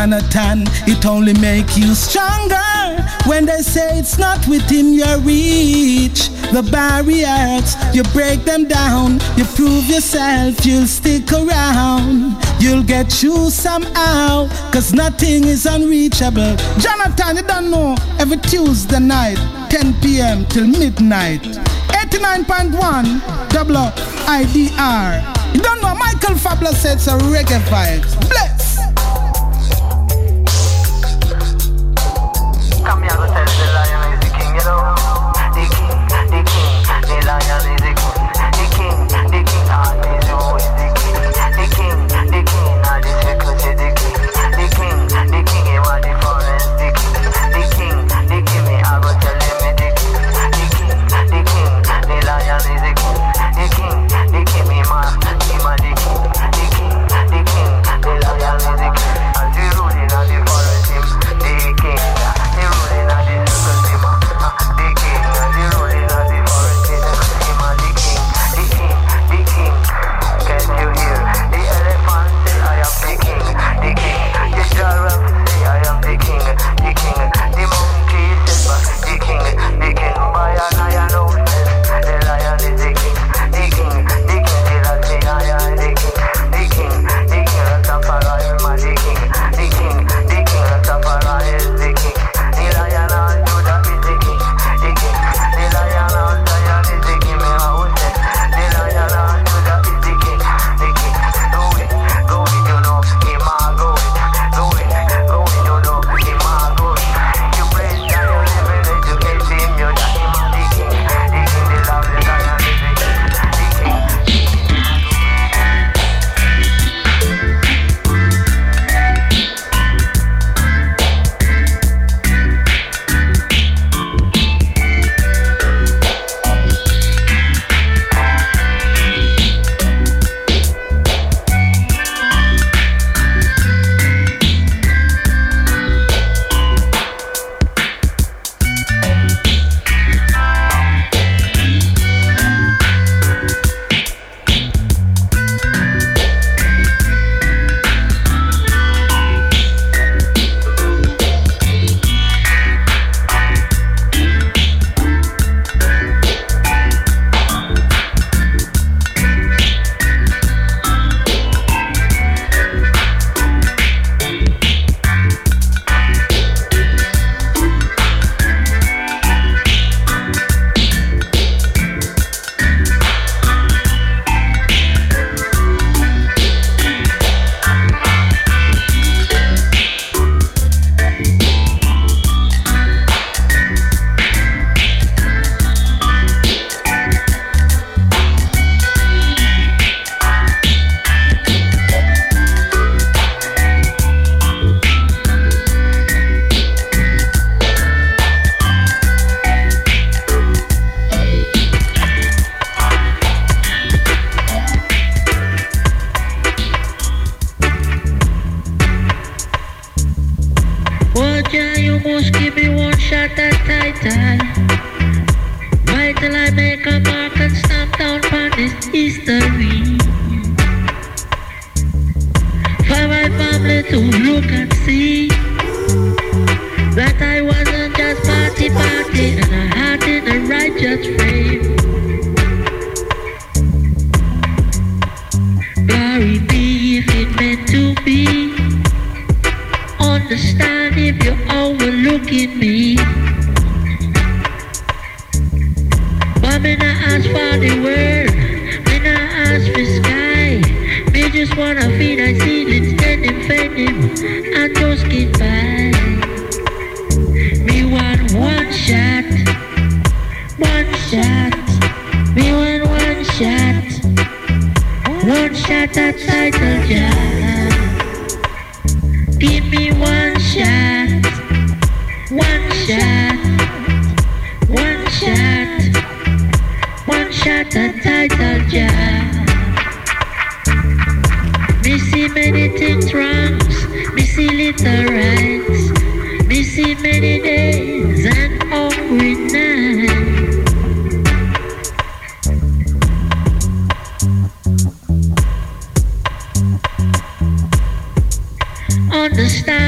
Jonathon,
it only make you stronger. When they say it's not within your reach, the barriers, you break them down. You prove yourself, you'll stick around. You'll get through somehow, cause nothing is unreachable. Jonathon, you don't know, every Tuesday night, 10 p.m. till midnight. 89.1 WIDR. You don't know, Michael Fabla said it's a reggae vibes.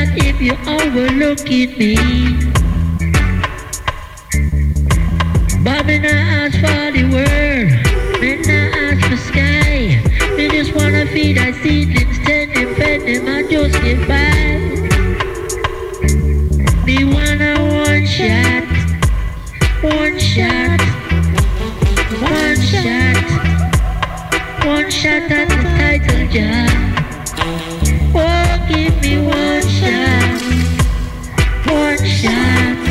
Understand if you're overlooking me. But me not ask for the world, me not ask for sky. Me just wanna feed I seedlings, tend them, fed them, and just get by. Me wanna one shot, one shot, one shot, one shot at the title jar. Oh, give me one shot,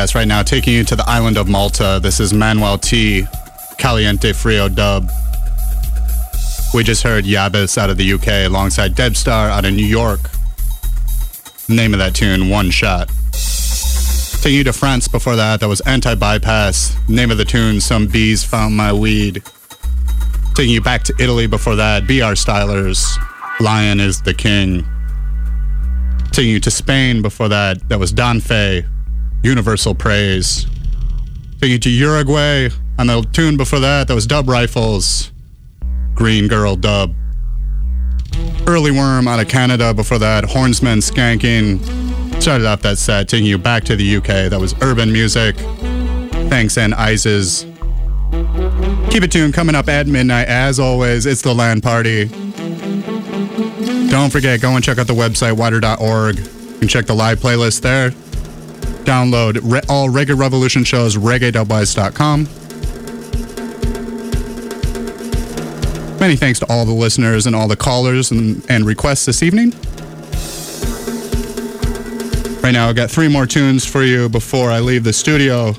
Yes, right now taking you to the island of Malta. This is Manuel T. Caliente Frio dub. We just heard Yabis out of the UK alongside Debstar out of New York. Name of that tune, One Shot. Taking you to France before that, that was Anti Bypass. Name of the tune, Some Bees Found My Weed. Taking you back to Italy before that, BR Stylers, Lion is the King. Taking you to Spain before that, that was Don Fe, Universal Praise. Taking you to Uruguay, on the tune before that, that was Dub Rifles, Green Girl Dub. Early Worm out of Canada before that, Hornsman Skanking. Started off that set, taking you back to the UK. That was Urban Music. Thanks and Ises. Keep it tuned coming up at midnight. As always, it's the land party. Don't forget, go and check out the website, widr.org. You can check the live playlist there. Download re- all Reggae Revolution shows, reggae.wise.com. Many thanks to all the listeners and all the callers and, and requests this evening. Right now, I've got three more tunes for you before I leave the studio.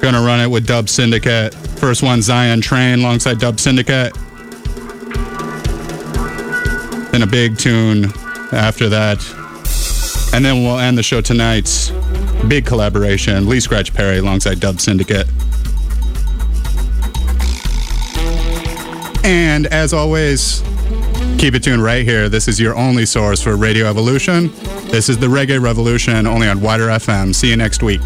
Gonna run it with Dub Syndicate. First one, Zion Train alongside Dub Syndicate. Then a big tune after that. And then we'll end the show tonight. Big collaboration, Lee Scratch Perry alongside Dub Syndicate. And as always, keep it tuned right here. This is your only source for Radio Evolution. This is the Reggae Revolution only on WIDR FM. See you next week.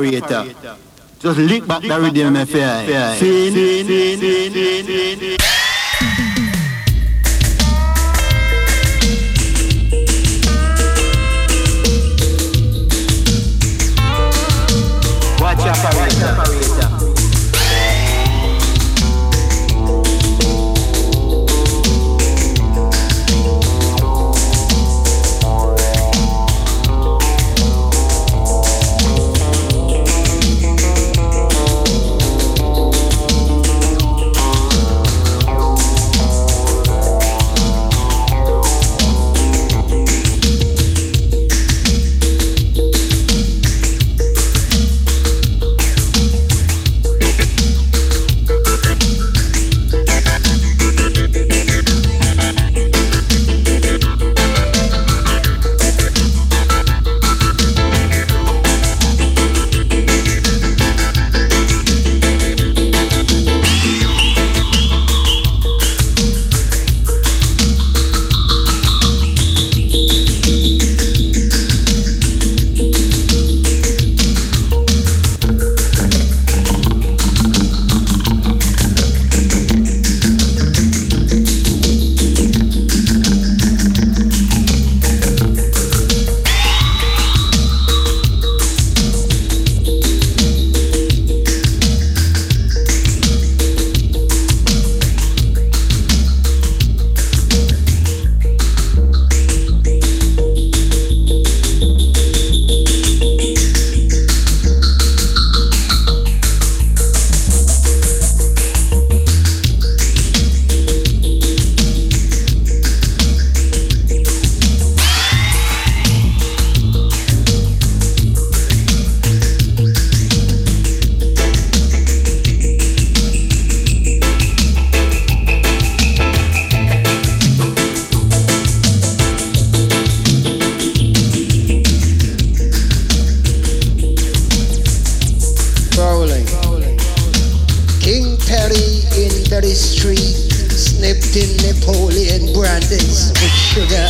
Operator. Just lick back the rhythm, my fair.
Sugar